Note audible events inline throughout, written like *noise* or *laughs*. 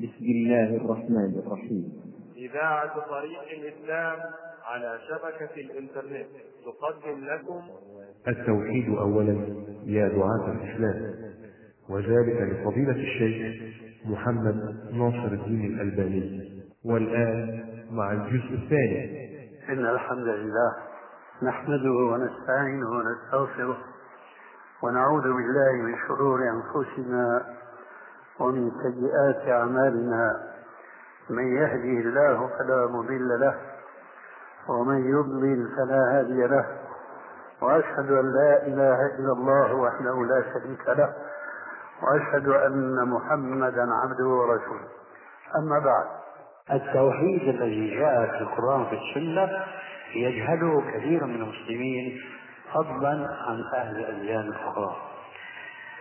بسم الله الرحمن الرحيم. إذاعة طريق الإسلام على شبكة الإنترنت. تقدم لكم التوحيد أولا يا دعاة الإسلام. وذلك لفضيلة الشيخ محمد ناصر الدين الألباني. والآن مع الجزء الثاني. إن الحمد لله نحمده ونستعينه ونستغفره ونعوذ بالله من شرور أنفسنا ومن سيئات أعمالنا من يهده الله فلا مضل له ومن يضلل فلا هادي له وأشهد أن لا إله إلا الله وحده لا شريك له وأشهد أن محمدا عبده ورسوله. أما بعد التوحيد الذي جاء في القرآن في السنة يجهله كثير من المسلمين فضلا عن أهل الأديان الأخرى.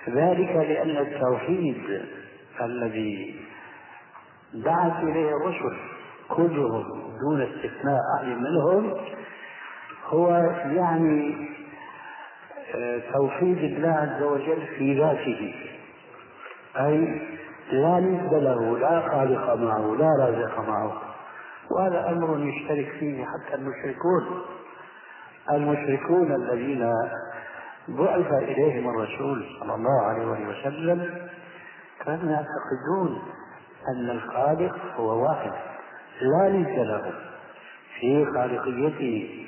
ذلك لأن التوحيد الذي دعت إليه الرسل كلهم دون استثناء أحد منهم هو يعني توحيد الله عز وجل في ذاته. أي لا ند له لا خالق معه لا رازق معه. وهذا أمر يشترك فيه حتى المشركون. المشركون الذين بعث إليهم الرسول صلى الله عليه وسلم كانوا يعتقدون أن الخالق هو واحد لا ند له في خالقيته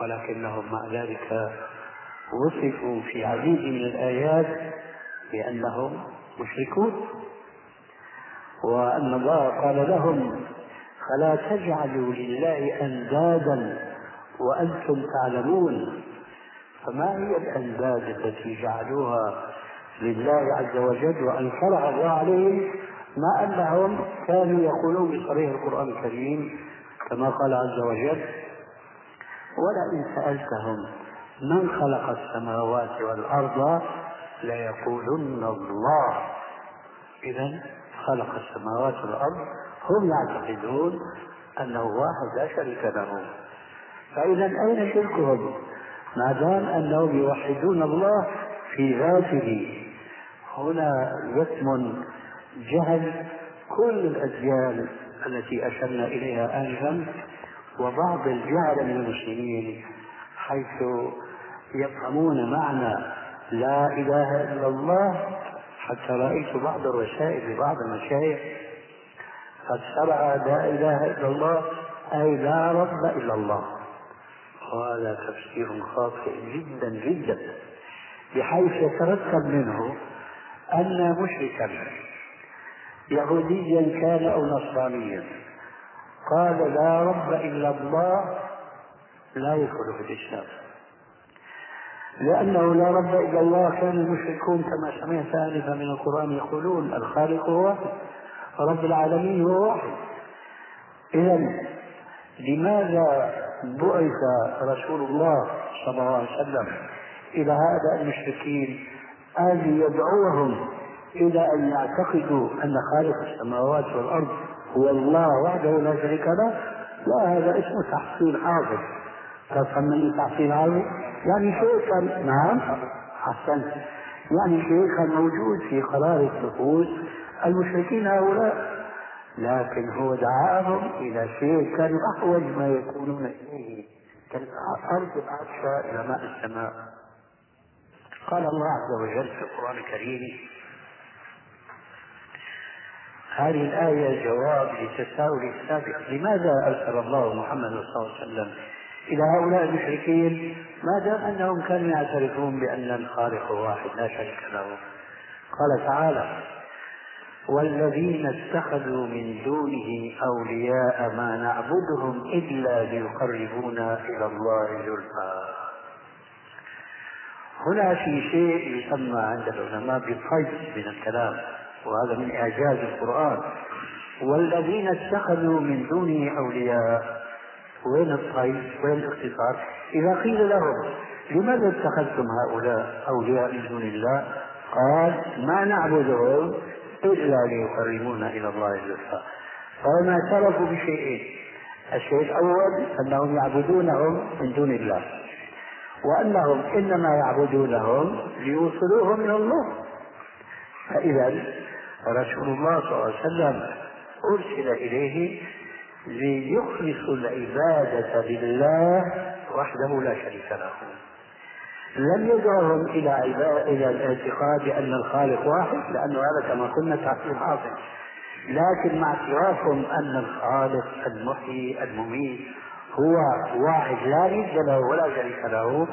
ولكنهم مع ذلك وصفوا في عديد من الآيات بأنهم مشركون. وأن الله قال لهم فلا تجعلوا لله أندادا وأنتم تعلمون. فما هي الأنداد التي جعلوها لله عز وجل وأنكرها الله عليهم ما أنهم كانوا يقولون بصريح القرآن الكريم كما قال عز وجل ولئن سألتهم من خلق السماوات والأرض ليقولن الله إذا خلق السماوات والأرض هم يعتقدون أنه واحد لا شريك له. فإذا أين شركهم؟ ما دام أنهم يوحدون الله في ذاته. هنا يتم جهل كل الأديان التي أشرنا إليها آنفا وبعض الجهل من المسلمين حيث يفهمون معنى لا إله إلا الله حتى رأيت بعض الرسائل لبعض المشايخ قد شرع لا إله إلا الله أي لا رب إلا الله. وهذا تفسير خاطئ جدا جدا بحيث يترتب منه أن مشركا يهوديا كان أو نصرانيا. قال لا رب إلا الله لا يدخل في الإسلام. لأنه لا رب إلا الله كان المشركون كما سمعت آنفا من القرآن يقولون الخالق هو واحد رب العالمين هو واحد. إذا لماذا بعث رسول الله صلى الله عليه وسلم إلى هؤلاء المشركين؟ أن يدعوهم إلى أن يعتقدوا أن خالق السماوات والأرض هو الله وحده لا شريك له لا هذا اسمه تحصيل تفهم من تحصيل حاصل يعني شيء كان نعم أحسنت. يعني شيء كان موجود في قرار النفوس المشركين هؤلاء لكن هو دعاهم إلى شيء كان أحوج ما يكونون إليه. كالأرض العطشة إلى ماء السماء. قال الله عز وجل في القرآن الكريم هذه الآية جواب لتساؤل السابق لماذا أرسل الله محمد صلى الله عليه وسلم إلى هؤلاء المشركين؟ ما دام أنهم كانوا يعترفون بأن الخالق واحد لا شريك له. قال تعالى والذين اتخذوا من دونه أولياء ما نعبدهم إلا ليقربونا إلى الله زلفى. هنا في شيء يسمى عند العلماء بالفيض من الكلام وهذا من إعجاز القرآن. والذين اتخذوا من دونه أولياء وين الطيب وين الاختصار؟ إذا قيل لهم لماذا اتخذتم هؤلاء أولياء من دون الله؟ قال ما نعبدهم إلا ليقربونا إلى الله زلفى فهم اعترفوا بشيئين الشيء الأول أنهم يعبدونهم من دون الله. وأنهم إنما يعبدونهم ليوصلوهم إلى الله. فإذا فرسول الله صلى الله عليه وسلم أرسل إليه ليخلص العبادة لله وحده لا شريك له. لم يدعهم إلى إلى الاعتقاد أن الخالق واحد لأنه هذا كما قلنا تعطيل حاصل. لكن مع اعترافهم أن الخالق المحيي المميت هو واحد لا ند له ولا شريك له.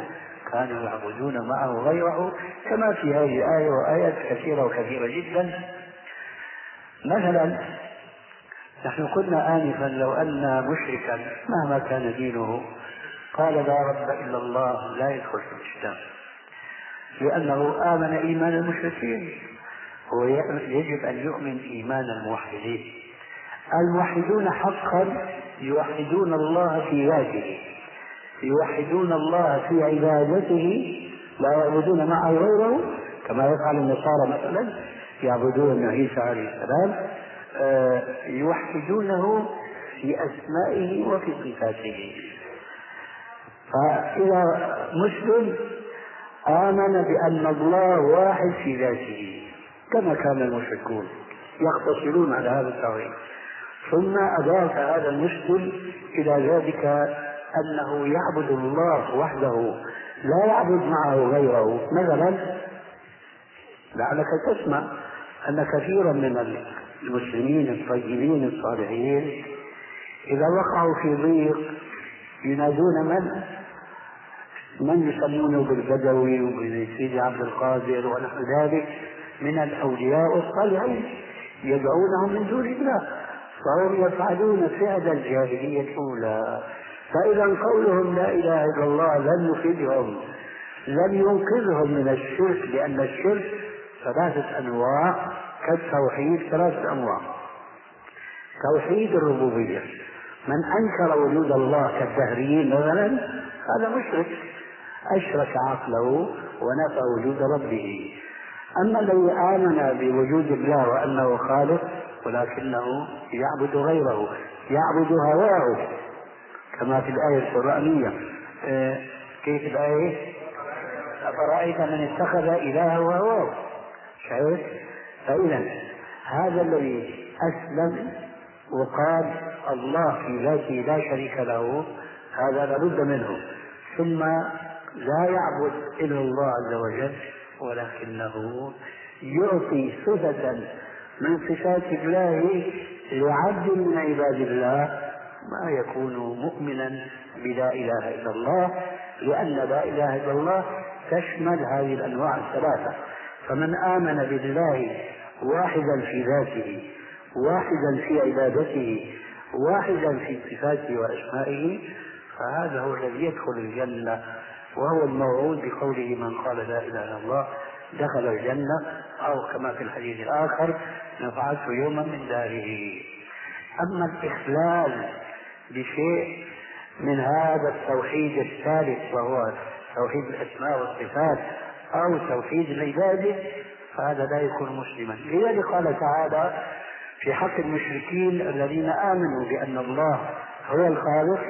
كانوا يعبدون معه غيره كما في هذه الآية وآيات كثيرة وكثيرة جدا. مثلا نحن قلنا آنفا لو أن مشركا مهما كان دينه قال لا رب إلا الله لا يدخل في الإسلام. لأنه آمن إيمان المشركين. هو يجب أن يؤمن إيمان الموحدين. الموحدون حقا يوحدون الله في ذاته يوحدون الله في عبادته لا يعبدون معه غيره كما يفعل النصارى مثلا يعبدون عيسى عليه السلام آه، يوحدونه في أسمائه وفي صفاته. فإذا مسلم آمن بأن الله واحد في ذاته كما كان المشركون يقتصرون على هذا التوحيد ثم أضاف هذا المسلم إلى ذلك أنه يعبد الله وحده لا يعبد معه غيره مثلا لعلك تسمع أن كثيرا من المسلمين الطيبين الصالحين إذا وقعوا في ضيق ينادون من؟ من يسمونه بالبدوي وبسيدي عبد القادر ونحو ذلك من الأولياء الصالحين يدعونهم من دون الله فهم يفعلون فعل الجاهلية الأولى. فإذا قولهم لا إله إلا الله لم يفيدهم لم ينقذهم من الشرك لأن الشرك ثلاثة أنواع كالتوحيد ثلاثة أنواع. توحيد الربوبية من أنكر وجود الله كالدهريين مثلا هذا مشرك. أشرك عقله ونفى وجود ربه. أما الذي آمن بوجود الله وأنه خالق ولكنه يعبد غيره يعبد هواه كما في الآية القرآنية آه، كيف الآية؟ أفرأيت من اتخذ إلهه هواه شايف؟ فإذا هذا الذي أسلم وقال الله في ذاته لا شريك له هذا لابد منه ثم لا يعبد إلا الله عز وجل ولكنه يعطي صفة من صفات الله لعبد من عباد الله ما يكون مؤمنا بلا إله إلا الله لأن لا إله إلا الله تشمل هذه الأنواع الثلاثة. فمن آمن بالله واحدا في ذاته واحدا في عبادته واحدا في صفاته وأسمائه فهذا هو الذي يدخل الجنة وهو الموعود بقوله من قال لا إله إلا الله دخل الجنة أو كما في الحديث الآخر نفعته يوما من داره. أما الإخلال بشيء من هذا التوحيد الثالث وهو توحيد الأسماء والصفات أو توحيد العبادة فهذا لا يكون مسلما. لذلك قال تعالى في حق المشركين الذين آمنوا بأن الله هو الخالق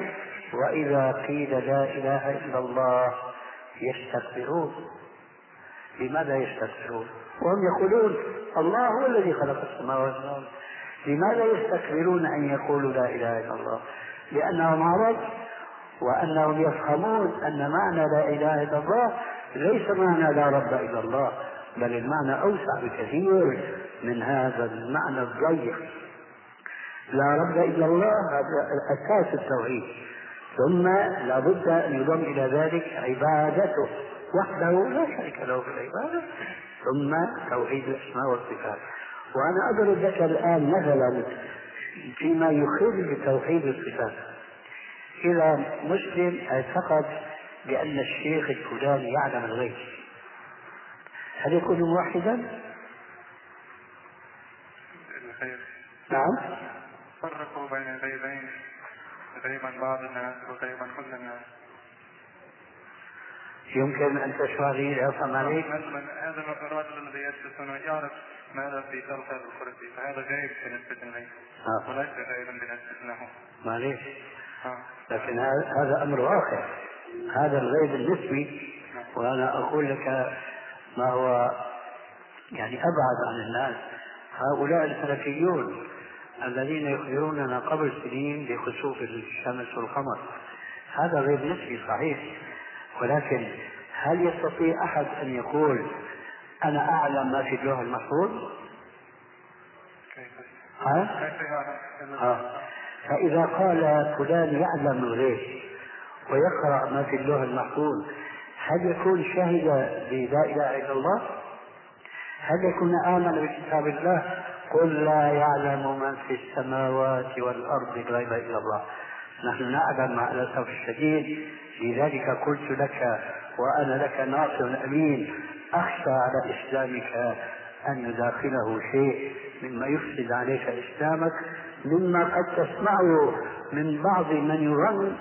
وإذا قيل لا إله إلا الله يستكبرون. لماذا يستكبرون؟ وهم يقولون الله هو الذي خلق السماوات والأرض. لماذا يستكبرون أن يقولوا لا إله إلا الله؟ لأنهم عرب وأنهم يفهمون أن معنى لا إله إلا الله ليس معنى لا رب إلا الله بل المعنى أوسع بكثير من هذا المعنى الضيق. لا رب إلا الله هذا أساس التوحيد. ثم لابد أن يضم إلى ذلك عبادته وحده لا شريك له في العبادة. ثم توحيد الأسماء والصفات. وأنا أضرب لك الآن مثلا فيما يخل بتوحيد الصفات. إذا مسلم اعتقد بأن الشيخ الفلاني يعلم الغيب. هل يكون موحدا؟ نعم. فرقوا بين غيبين. غيبا بعض الناس وغيبا كل الناس. يمكن أن تشرح لي أفهم عليك؟ هذا الرجل الذي يجلس هنا يعرف ماذا في درس هذا الكرسي فهذا غيب بالنسبة إليه. آه. وليس غيبا بالنسبة له معليش. آه. لكن هذا أمر آخر هذا الغيب النسبي. وأنا أقول لك ما هو يعني أبعد عن الناس. هؤلاء الفلكيون الذين يخبروننا قبل سنين بخسوف الشمس والقمر. هذا غير نسبي صحيح. ولكن هل يستطيع أحد أن يقول أنا أعلم ما في اللوح المحفوظ؟ ها؟ ها؟ فإذا قال فلان يعلم الغيب ويقرأ ما في اللوح المحفوظ هل يكون شهد بلا إله إلا الله؟ هل يكون آمن بكتاب الله؟ قل لا يعلم من في السماوات والأرض الغيب إلا الله نحن نعلم مع الأسف الشديد لذلك قلت لك وأنا لك ناصر أمين. أخشى على إسلامك أن يداخله شيء مما يفسد عليك إسلامك مما قد تسمعه من بعض من يظن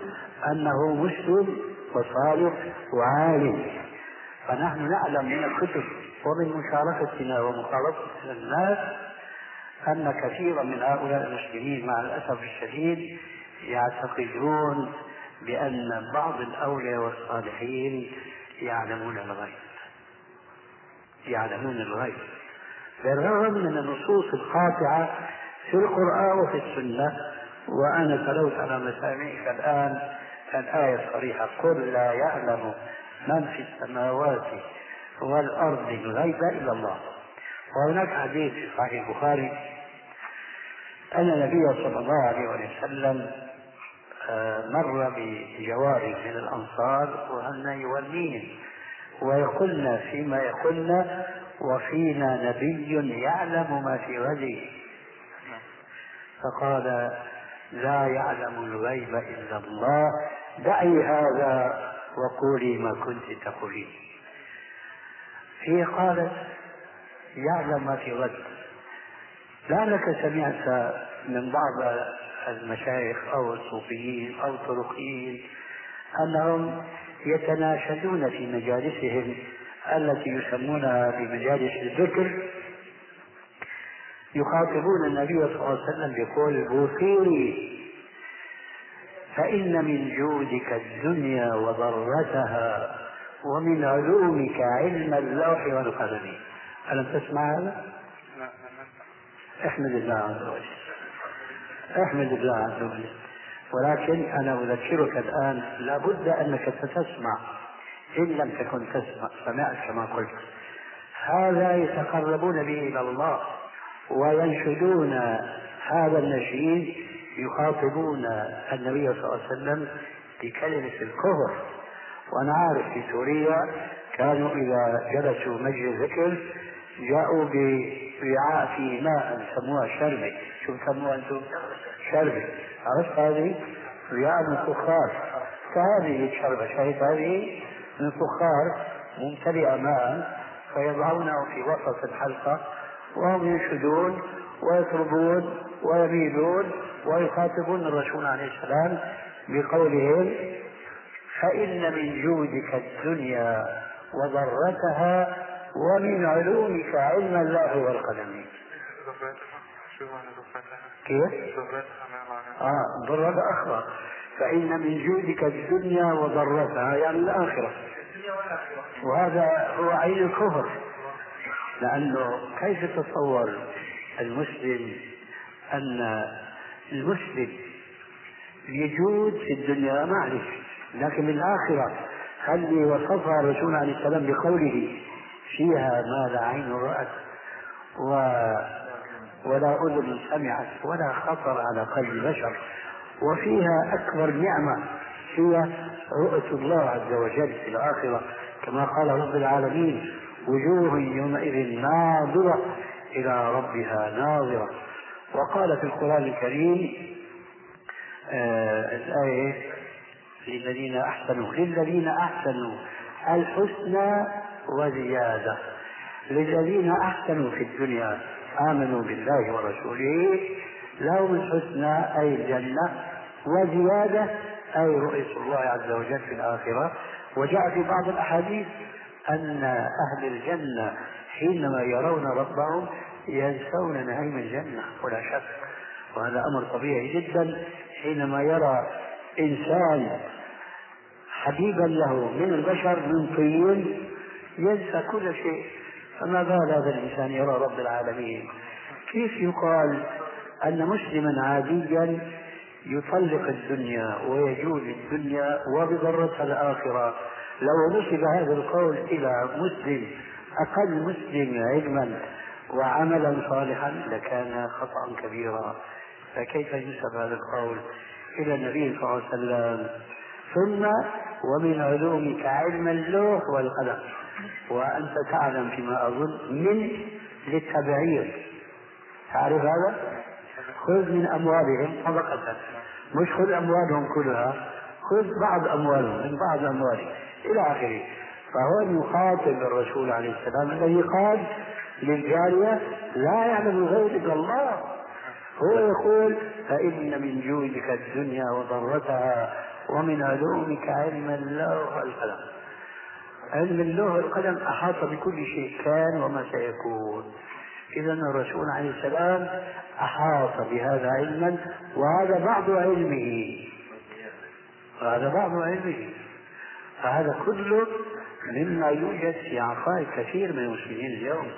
أنه مسلم وصالح وعالم. فنحن نعلم من الكتب ومن مشاركتنا ومخالطتنا الناس أن كثيرا من هؤلاء المسلمين مع الأسف الشديد يعتقدون بأن بعض الأولياء والصالحين يعلمون الغيب. يعلمون الغيب. بالرغم من النصوص القاطعة في القرآن وفي السنة وأنا تلوت على مسامعك الآن الآية الصريحة قل لا يعلم من في السماوات والأرض الغيب إلا الله. وهناك حديث في صحيح البخاري أن النبي صلى الله عليه وسلم مر بجوار من الأنصار وهن يولين ويقولن فيما يقولن وفينا نبي يعلم ما في غده فقال لا يعلم الغيب إلا الله. دعي هذا وقولي ما كنت تقولين هي قالت يعلم ما في غد لعلك سمعت من بعض المشايخ أو الصوفيين أو الطرقيين أنهم يتناشدون في مجالسهم التي يسمونها بمجالس الذكر. يخاطبون النبي صلى الله عليه وسلم بقول بوصيري فإن من جودك الدنيا وضرتها ومن علومك علم اللوح والقلم. ألم تسمع هذا؟ احمد الله عز وجل. أحمد الله عز وجل ولكن أنا أذكرك الآن لابد أنك ستسمع إن لم تكن تسمع سمعت كما قلت. هذا يتقربون به إلى الله وينشدون هذا النشيد يخاطبون النبي صلى الله عليه وسلم بكلمة الكفر. وأنا عارف في سوريا كانوا إذا جلسوا مجلس ذكر جاءوا بوعاء في ماء سموها شربة شو سموها أنتم؟ شربة عرفت هذه؟ وعاء من فخار فهذه الشربة شايف هذه؟ من فخار ممتلئة ماء فيضعونه في وسط الحلقة وهم ينشدون ويطربون ويميلون ويخاطبون الرسول عليه السلام بقولهم فإن من جودك الدنيا وضرتها ومن علومك علم الله والقلم كيف؟ آه ضرة أخرى. فإن من جودك الدنيا وضرتها يعني الآخرة. وهذا هو عين الكفر. لأنه كيف تصور المسلم أن المسلم يجود في الدنيا؟ معرف لكن الآخرة هل وصفها الرسول عليه السلام بقوله فيها ما لا عين رأت. و ولا أذن سمعت ولا خطر على قلب بشر وفيها أكبر نعمة هي رؤية الله عز وجل في الآخرة. كما قال رب العالمين وجوه يومئذ ناظرة إلى ربها ناظرة. وقال في القرآن الكريم آه الآية للذين أحسنوا للذين أحسنوا الحسنى وزيادة. للذين أحسنوا في الدنيا آمنوا بالله ورسوله لهم الحسنى أي الجنة وزيادة أي رؤية الله عز وجل في الآخرة. وجاء في بعض الأحاديث أن أهل الجنة حينما يرون ربهم ينسون نعيم الجنة ولا شك وهذا أمر طبيعي جدا. حينما يرى إنسان حبيبا له من البشر من طين ينسى كل شيء. فما بال هذا الإنسان يرى رب العالمين؟ كيف يقال أن مسلما عاديا يطلق الدنيا ويجوز الدنيا وبضرتها الآخرة؟ لو نسب هذا القول إلى مسلم أقل مسلم علما وعملا صالحا لكان خطأ كبيرا. فكيف ينسب هذا القول إلى النبي صلى الله عليه وسلم؟ ثم ومن علومك علم اللوح والقلم. وأنت تعلم فيما أظن من للتبعير. تعرف هذا؟ خذ من أموالهم صدقة. مش خذ أموالهم كلها خذ بعض أموالهم من بعض أموالهم إلى آخره. فهو يخاطب الرسول عليه السلام الذي قال للجارية لا يعلم الغيب إلا الله. هو يقول فإن من جودك الدنيا وضرتها ومن علومك علم اللوح والقلم علم اللوح والقلم أحاط بكل شيء كان وما سيكون. إذا الرسول عليه السلام أحاط بهذا علما وهذا بعض علمه. وهذا بعض علمه. فهذا كله مما يوجد في عقائد كثير من المسلمين اليوم.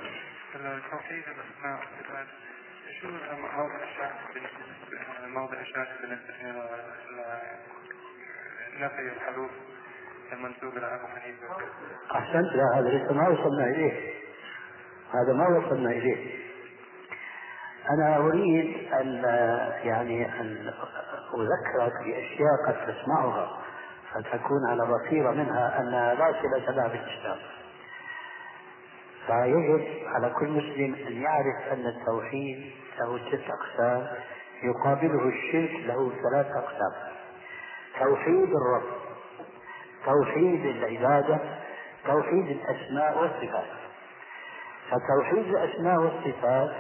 شو موضع أحسنت لا هذا لسه ما وصلنا إليه. هذا ما وصلنا إليه. أنا أريد أن يعني أن أذكرك بأشياء قد تسمعها فتكون على بصيرة منها انها لا صله لها بالاسلام فيجب على كل مسلم أن يعرف أن التوحيد له ست أقسام يقابله الشرك له ثلاث أقسام. توحيد الرب. توحيد العبادة توحيد الأسماء والصفات. فتوحيد الأسماء والصفات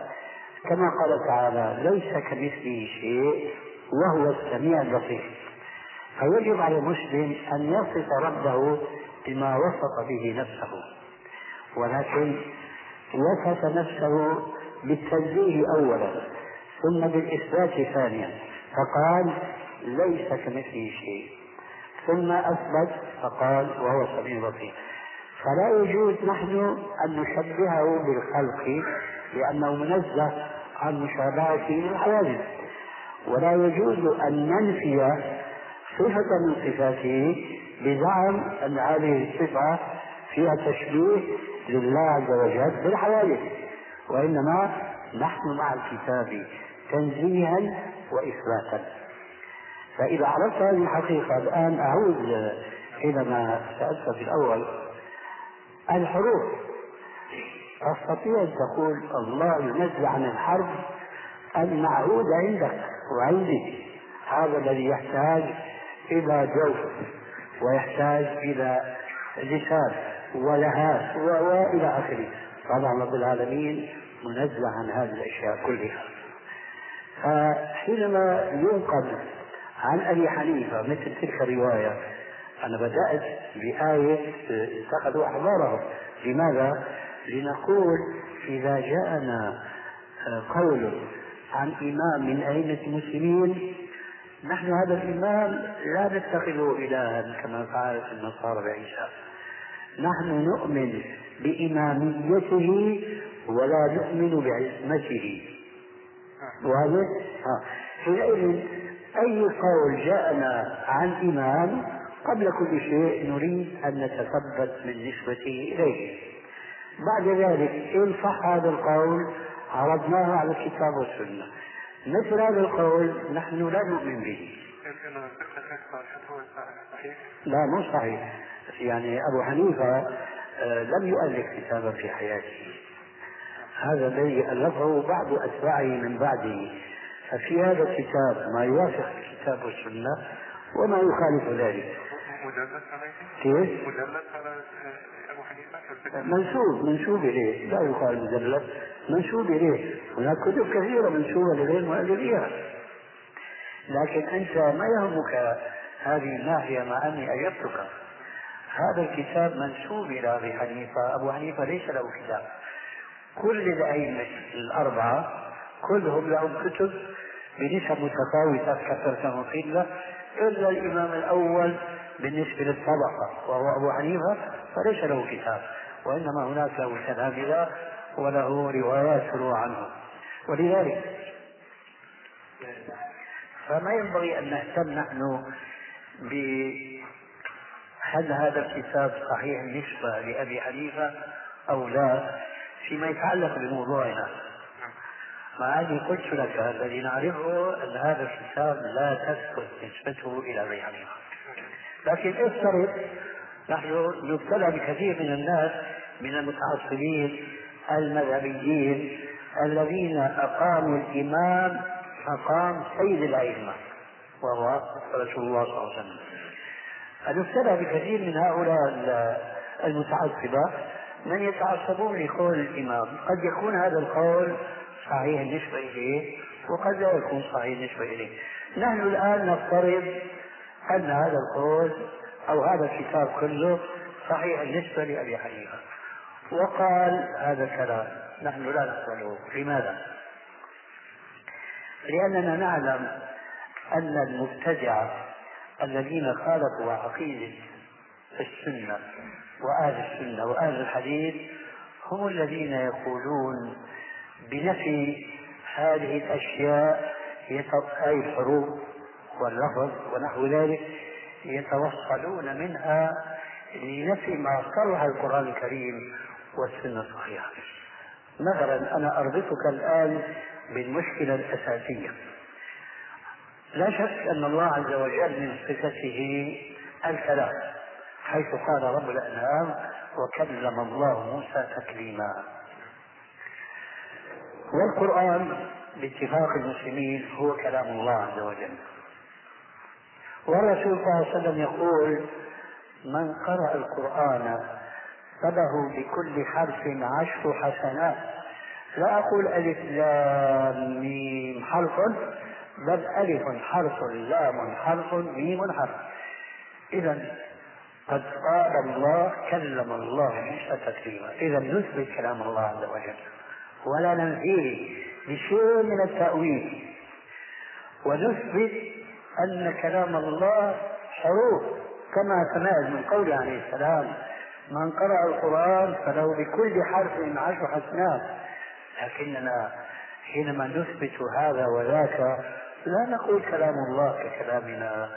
كما قال تعالى ليس كمثله شيء وهو السميع البصير فيجب على المسلم أن يصف ربه بما وصف به نفسه. ولكن وصف نفسه بالتنزيه أولا ثم بالإثبات ثانيا. فقال ليس كمثله شيء ثم أثبت فقال وهو السميع البصير فلا يجوز نحن أن نشبهه بالخلق لأنه منزه عن مشابهته للحوادث. ولا يجوز أن ننفي صفة من صفاته بزعم أن هذه الصفة فيها تشبيه لله عز وجل بالحوادث. وإنما نحن مع الكتاب تنزيها وإثباتا. فإذا عرفت هذه الحقيقة الآن أعود إلى ما سألت في الأول. الحروف تستطيع أن تقول الله ينزل عن الحرف المعهود عندك وعندي. هذا الذي يحتاج إلى جوف ويحتاج إلى لسان ولها وإلى آخره. طبعا رب العالمين منزه عن هذه الأشياء كلها. فحينما ينقل عن أبي حنيفة مثل تلك الرواية. أنا بدأت بآية اتخذوا أحبارهم. لماذا؟ لنقول إذا جاءنا قول عن إمام من أئمة المسلمين نحن هذا الإمام لا نتخذه إلها كما فعلت النصارى بعيسى نحن نؤمن بإماميته ولا نؤمن بعصمته واضح؟ حينئذ أي قول جاءنا عن إمام قبل كل شيء نريد أن نتثبت من نسبته إليه. بعد ذلك إن صح هذا القول عرضناه على الكتاب والسنة. مثل هذا القول نحن لا نؤمن به. لا مو صحيح. يعني أبو حنيفة آه، لم يؤلف كتابا في حياته. هذا الذي ألفه بعض أتباعه من بعده. ففي هذا الكتاب ما يوافق الكتاب والسنة وما يخالف ذلك. كيف؟ منسوب منسوب إليه لا يقال مجلد منسوب إليه. هناك كتب كثيرة منسوبة لغير مؤلفيها لكن أنت ما يهمك هذه الناحية مع أني أيدتك هذا الكتاب منسوب إلى أبي حنيفة. أبو حنيفة ليس له كتاب. كل الأئمة الأربعة كلهم لهم كتب. بنسب متفاوتة كثرة وقلة إلا الإمام الأول بالنسبة للطبقة وهو أبو حنيفة فليس له كتاب. وإنما هناك له تلامذة وله روايات تروى عنه. ولذلك فما ينبغي أن نهتم نحن ب هل هذا الكتاب صحيح النسبة لأبي حنيفة أو لا فيما يتعلق بموضوعنا. مع أني قلت لك الذي نعرفه أن هذا الكتاب لا تثبت نسبته أبي حنيفة لكن افترض نحن نبتلى بكثير من الناس من المتعصبين المذهبيين الذين أقاموا الإمام مقام سيد الأئمة وهو رسول الله صلى الله عليه وسلم. نبتلى بكثير من هؤلاء المتعصبة من يتعصبون لقول الإمام. قد يكون هذا القول صحيح النسبة إليه وقد لا يكون صحيح النسبة إليه. نحن الآن نفترض أن هذا القول أو هذا الكتاب كله صحيح النسبة لأبي حنيفة. وقال هذا الكلام. نحن لا نقبله لماذا؟ لأننا نعلم أن المبتدعة الذين خالفوا عقيدة السنة وأهل السنة وأهل الحديث هم الذين يقولون بنفي هذه الأشياء أي الحروف واللفظ ونحو ذلك يتوصلون منها لنفي ما صرح القرآن الكريم والسنة الصحيحة. مثلا أنا أربطك الآن بالمشكلة الأساسية. لا شك أن الله عز وجل من صفته الكلام حيث قال رب الأنعام وكلم الله موسى تكليما. والقرآن باتفاق المسلمين هو كلام الله عز وجل. والرسول صلى الله عليه وسلم يقول من قرأ القرآن فله بكل حرف عشر حسنات. لا أقول ألف لام ميم حرف بل ألف حرف لام حرف ميم حرف. إذا قد قال الله كلم الله موسى تكليما إذا نثبت كلام الله عز وجل. ولا ننفيه بشيء من التأويل. ونثبت أن كلام الله حروف كما تماز من قوله عليه السلام من قرأ القرآن فله بكل حرف عشر حسنات لكننا حينما نثبت هذا وذاك لا نقول كلام الله ككلامنا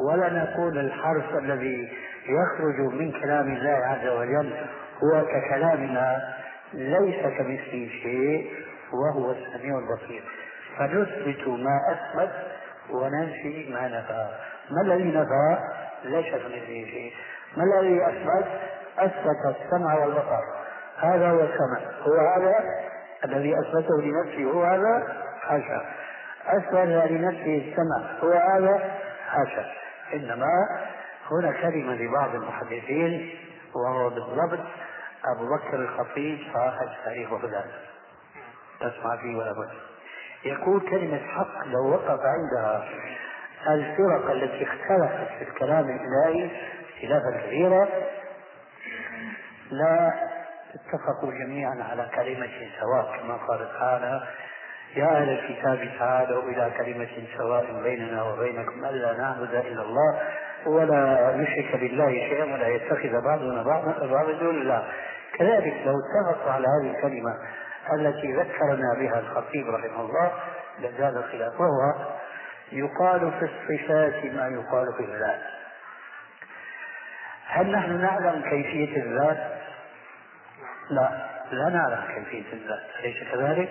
ولا نقول الحرف الذي يخرج من كلام الله عز وجل هو ككلامنا. ليس كمثله شيء وهو السميع البصير. فنثبت ما أثبت وننفي ما نفى. ما الذي نفى؟ ليس كمثله شيء. ما الذي أثبت؟ أثبت السمع والبصر. هذا هو السمع. هو هذا؟ الذي أثبته لنفسه. هو هذا؟ حاشا أثبت لنفسه السمع. هو هذا؟ حاشا إنما هنا كلمة لبعض المحدثين وهو بالضبط أبو بكر الخطيب صاحب تاريخ بغداد تسمع فيه ولا بد يقول كلمة حق لو وقف عندها الفرق التي اختلفت في الكلام الإلهي اختلافا كثيرا لا اتفقوا جميعا على كلمة سواء كما قال تعالى يا أهل الكتاب تعالوا إلى كلمة سواء بيننا وبينكم ألا نعبد إلا الله ولا نشرك بالله شيئا ولا يتخذ بعضنا بعضا دون الله. كذلك لو اتفقوا على هذه الكلمة التي ذكرنا بها الخطيب رحمه الله لزال الخلاف وهو يقال في الصفات ما يقال في الذات هل نحن نعلم كيفية الذات؟ لا لا نعلم كيفية الذات أليس كذلك؟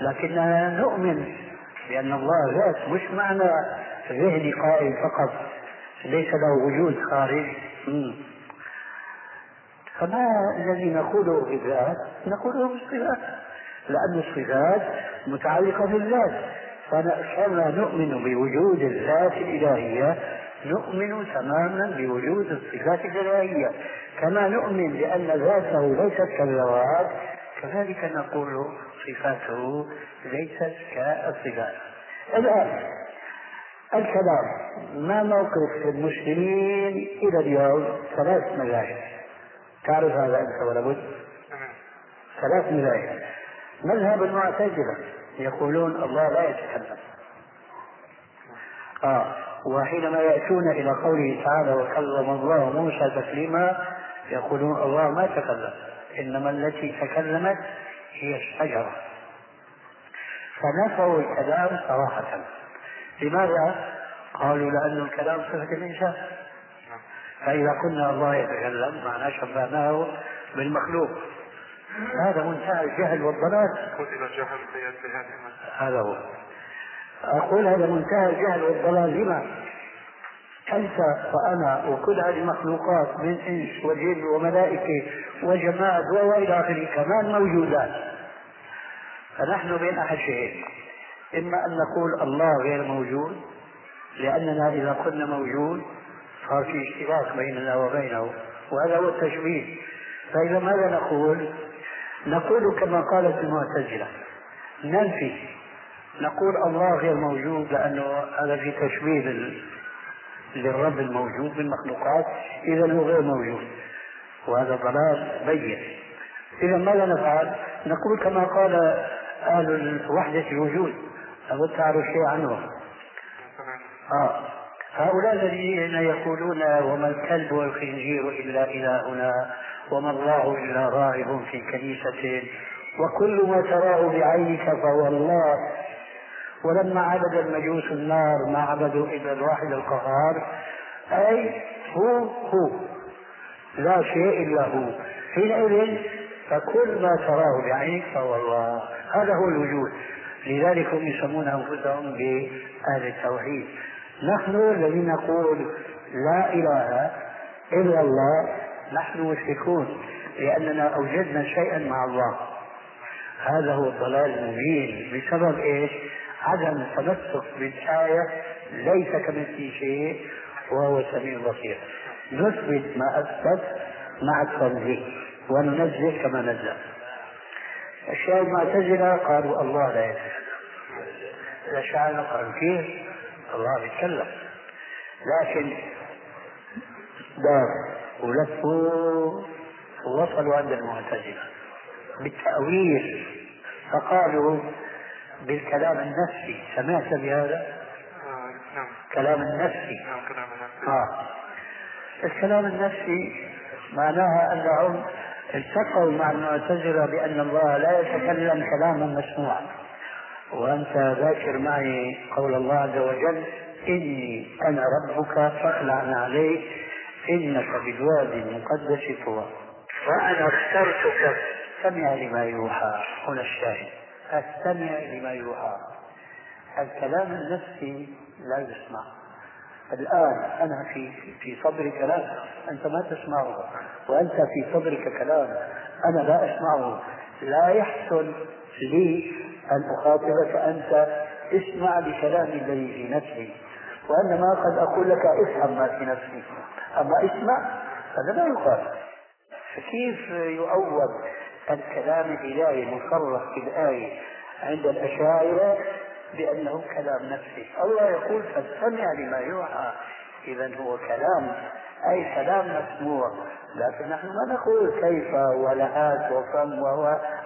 لكننا نؤمن بأن الله ذات مش معنى ذهني قائم فقط ليس له وجود خارج فما الذي نقوله بالذات نقوله بالصفات لأن الصفات متعلقة بالذات. فكما نؤمن بوجود الذات الإلهية نؤمن تماما بوجود الصفات الإلهية. كما نؤمن بأن ذاته ليست كالذوات كذلك نقول صفاته ليست كالصفات. الآن الكلام ما موقف المسلمين إلى اليوم؟ ثلاث مذاهب تعرف هذا أنت ولا بد؟ ثلاث مذاهب مذهب المعتزلة يقولون الله لا يتكلم آه وحينما يأتون إلى قوله تعالى وكلم الله موسى تكليما يقولون الله ما تكلم. إنما التي تكلمت هي الشجرة. فنفوا الكلام صراحة. لماذا؟ قالوا لأن الكلام صفة الإنسان فإذا قلنا الله يتكلم معناه شبهناه بالمخلوق. هذا منتهى الجهل والضلال. قتل الجهل بيد هذا هو. أقول هذا منتهى الجهل والضلال. لما؟ أنت وأنا وكل هذه المخلوقات من إنس وجن وملائكة وجماد وإلى آخره كمان موجودات. فنحن بين أحد شيئين إما أن نقول الله غير موجود لأننا إذا قلنا موجود صار في اشتراك بيننا وبينه وهذا هو التشبيه فإذا ماذا نقول؟ نقول كما قالت المعتزلة ننفي نقول الله غير موجود لأنه هذا في تشبيه للرب الموجود بالمخلوقات إذا هو غير موجود وهذا ضلال بين إذا ماذا نفعل؟ نقول كما قال أهل وحدة الوجود أبد تعرف شيء عنهم آه. هؤلاء الذين يقولون وما الكلب والخنزير إلا إلهنا وما الله إلا راهب في كنيسة. وكل ما تراه بعينك فهو الله. ولما عبد المجوس النار ما عبدوا إلا الواحد القهار. أي هو هو. لا شيء إلا هو. حينئذ فكل ما تراه بعينك فهو الله. هذا هو الوجود. لذلك هم يسمون أنفسهم بأهل التوحيد. نحن الذين نقول لا إله إلا الله نحن مشركون لأننا أوجدنا شيئا مع الله. هذا هو الضلال المبين. بسبب إيش؟ عدم التمسك بالآية ليس كمثله شيء وهو السميع البصير نثبت ما أثبت مع التنزيه وننزل كما نزل الشيء المعتزلة قالوا الله لا يتكلم الأشاعرة قالوا كيف الله يتكلم. لكن دار ولفوا ووصلوا عند المعتزلة بالتأويل. فقالوا بالكلام النفسي سمعت بهذا؟ آه، نعم. كلام النفسي. نعم كلام النفسي. آه. الكلام النفسي معناها أنهم التقوا مع المعتزلة بأن الله لا يتكلم كلاما مسموعا وأنت ذاكر معي قول الله عز وجل إني أنا ربك فاخلع عليك إنك بالوادي المقدس طوى. وأنا اخترتك. فاستمع لما يوحى. هنا الشاهد. استمع لما يوحى. الكلام النفسي لا يسمع. الآن أنا في في صدري كلام. أنت ما تسمعه. وأنت في صدرك كلام. أنا لا أسمعه. لا يحسن لي أن أخاطبك أنت اسمع لكلام الذي في نفسي وإنما قد أقول لك افهم ما في نفسي. أما اسمع هذا لا يقال. فكيف يؤول الكلام الإلهي المصرح في الآية عند الأشاعرة بأنه كلام نفسي؟ الله يقول فاستمع لما يوحى. إذا هو كلام أي كلام مسموع. لكن نحن ما نقول كيف ولهات وفم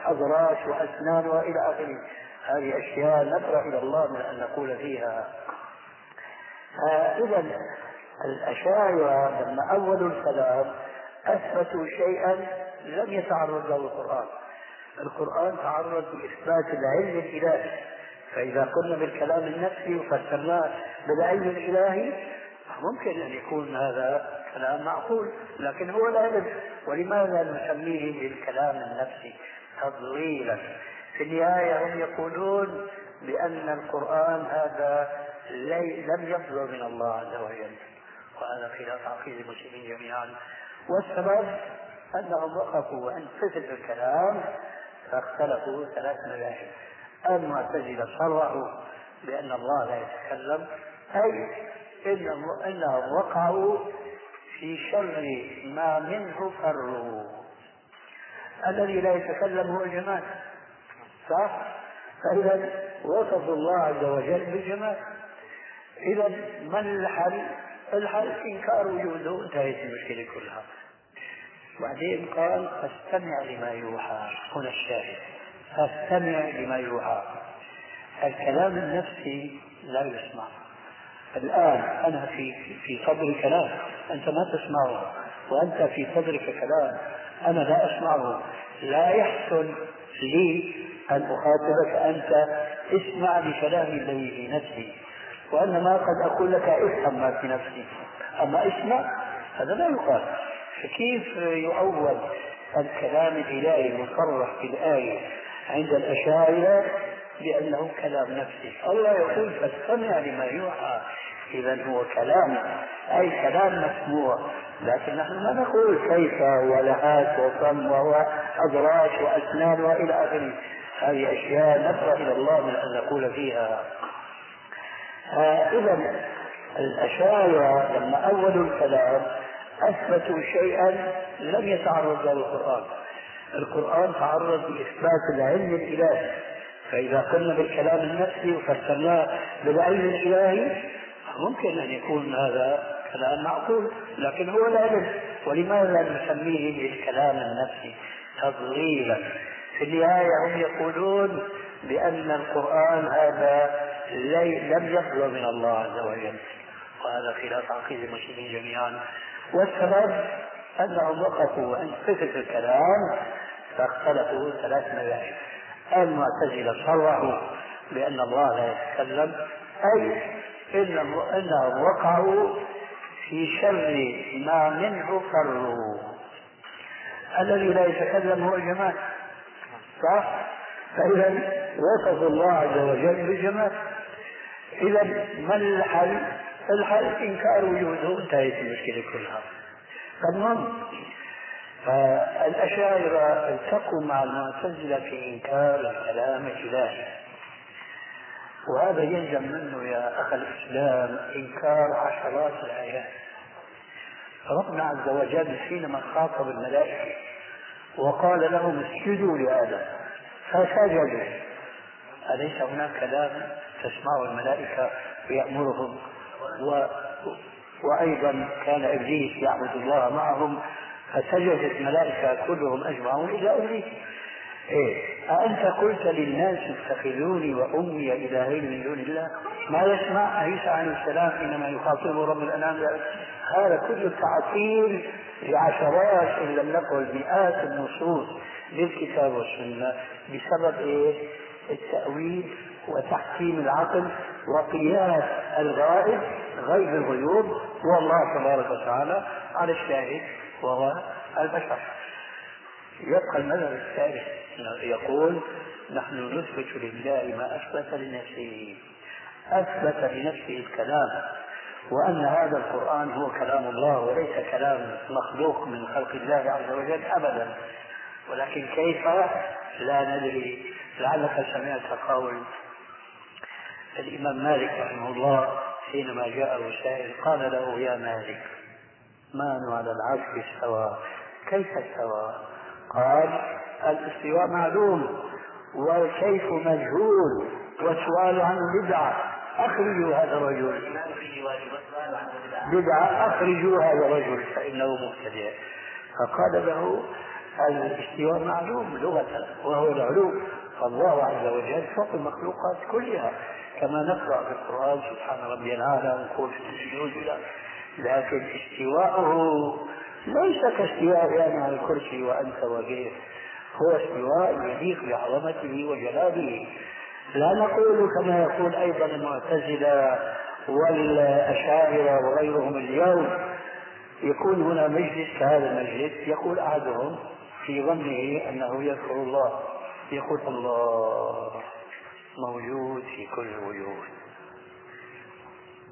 وأضراس وأسنان وإلى آخره. هذه أشياء نبرأ إلى الله من أن نقول فيها. آه، إذا الأشاعرة لما أولوا الكلام أثبتوا شيئا لم يتعرض له القرآن. القرآن تعرض لإثبات العلم الإلهي. فإذا قلنا بالكلام النفسي وفسرناه بالعلم الإلهي ممكن أن يكون هذا كلام معقول لكن هو لا علم ولماذا نسميه بالكلام النفسي؟ تضليلا. في النهاية هم يقولون بأن القرآن هذا لم يصدر من الله عز وجل. وهذا خلاف عقيدة المسلمين جميعا. والسبب أنهم وقفوا عند صفة الكلام فاختلفوا ثلاث مذاهب. المعتزلة صرحوا بأن الله لا يتكلم أي إنهم وقعوا في شر ما منه فروا. الذي لا يتكلم هو الجمال صح؟ فإذا وصفوا الله عز وجل بالجمال إذا ما الحل؟ الحل إنكار وجوده. انتهت المشكلة كلها. بعدين قال فاستمع لما يوحى. هنا الشاهد. فاستمع لما يوحى. الكلام النفسي لا يسمع. الآن أنا في في صدري كلام أنت ما تسمعه. وأنت في صدرك كلام. أنا لا أسمعه. لا يحسن لي أن أخاطبك أنت. اسمع لكلامي الذي في نفسي. وإنما قد أقول لك افهم ما في نفسي. أما اسمع هذا لا يقال. فكيف يؤول الكلام الإلهي المصرح في الآية عند الأشاعرة بأنه كلام نفسي؟ الله يقول فاستمع لما يوحى إذا هو كلام أي كلام مسموع. لكن نحن ما نقول كيف ولهات وصم وأدراج وأسنان وإلى آخره. هذه أشياء نبرأ إلى الله من أن نقول فيها. آه، إذا الأشاعرة لما أولوا الكلام أثبتوا شيئا لم يتعرض له القرآن. القرآن تعرض لإثبات العلم الإلهي. فإذا قلنا بالكلام النفسي وفسرناه بالعلم الإلهي ممكن أن يكون هذا كلام معقول لكن هو العلم ولماذا نسميه بالكلام النفسي تضليلا؟ في النهاية هم يقولون بأن القرآن هذا لم يصدر من الله عز وجل. وهذا خلاف عقيدة المسلمين جميعا. والسبب أنهم وقفوا عند صفة الكلام فاختلفوا ثلاث مذاهب. المعتزلة صرحوا بأن الله لا يتكلم أي إنهم, إنهم وقعوا في شر ما منه فروا. الذي لا يتكلم هو الجمال. صح؟ فإذا وصف الله عز وجل بالجمال. إذا ما الحل؟ الحل إنكار وجوده. انتهت المشكلة كلها. تمام فالأشاعرة التقوا مع المعتزلة في إنكار الكلام الإلهي. وهذا يلزم منه يا أخ الإسلام إنكار عشرات الآيات. ربنا عز وجل حينما خاطب الملائكة وقال لهم اسجدوا لآدم فسجدوا. أليس هناك كلام تسمعه الملائكة ويأمرهم؟ و... وأيضا كان إبليس يعبد الله معهم فسجدت الملائكة كلهم أجمعون إلى إبليس. إيه. أأنت قلت للناس اتخذوني وأمي إلهين من دون الله؟ ما يسمع عيسى عليه السلام حينما يخاطبه رب الأنام؟ هذا كله تعطيل لعشرات إن لم نقل مئات النصوص للكتاب والسنة. بسبب إيه؟ التأويل وتحكيم العقل وقياس الغائب غيب الغيوب هو الله تبارك وتعالى على الشاهد وهو البشر. يبقى المذهب الثالث يقول نحن نثبت لله ما أثبت لنفسه. أثبت لنفسه الكلام وأن هذا القرآن هو كلام الله وليس كلام مخلوق من خلق الله عز وجل ابدا. ولكن كيف؟ لا ندري. لعلك سمعت قول الإمام مالك رحمه الله حينما جاءه سائل قال له يا مالك من على العرش استوى كيف استوى قال الاستواء معلوم والكيف مجهول والسؤال عنه بدعة. أخرجوا هذا الرجل. بدعة أخرجوا هذا الرجل. فإنه مبتدع. فقال له الاستواء معلوم لغة وهو العلو فالله عز وجل فوق المخلوقات كلها. كما نقرأ في القرآن سبحان ربي الأعلى ونقول في السجود لكن استواءه ليس كاستواء يعني على الكرسي وأنت وغير هو استواء يليق بعظمته وجلاله. لا نقول كما يقول أيضا المعتزلة والأشاعرة وغيرهم اليوم يكون هنا مجلس كهذا المجلس يقول أحدهم في ظنه أنه يذكر الله. يقول الله موجود في كل وجود.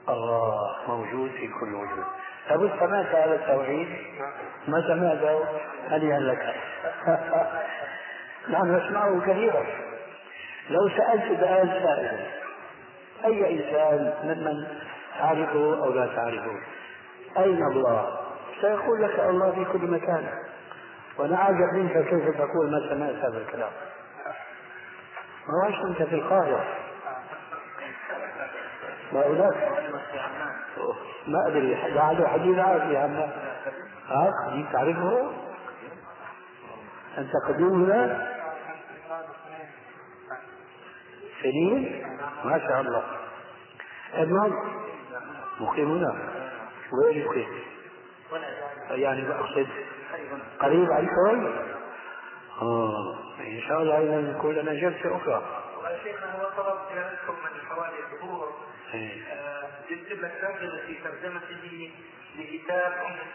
الله موجود في كل وجود. أبو سمعت هذا التوحيد ما سمعته هنيئا لك؟ نحن نسمعه كثيرا. لو سألت الآن سائلا أي إنسان ممن تعرفه أو لا تعرفه؟ أين الله؟ سيقول لك الله في كل مكان. وأنا أعجب منك كيف تقول ما سمعت هذا الكلام. ما عشت أنت في القاهرة. ما هناك ما أدري لعله حديث عارف يا عم ها حديث تعرفه؟ أنت قديم هنا؟ سنين؟ ما شاء الله المهم مقيم هنا وين مقيم؟ يعني بقصد قريب عليكم؟ آه إن شاء الله إذا نكون لنا جلسة أخرى شيخنا هو طلب زيارتكم من حوالي شهور إيه. يكتب لك ترجمة في ترجمته لكتاب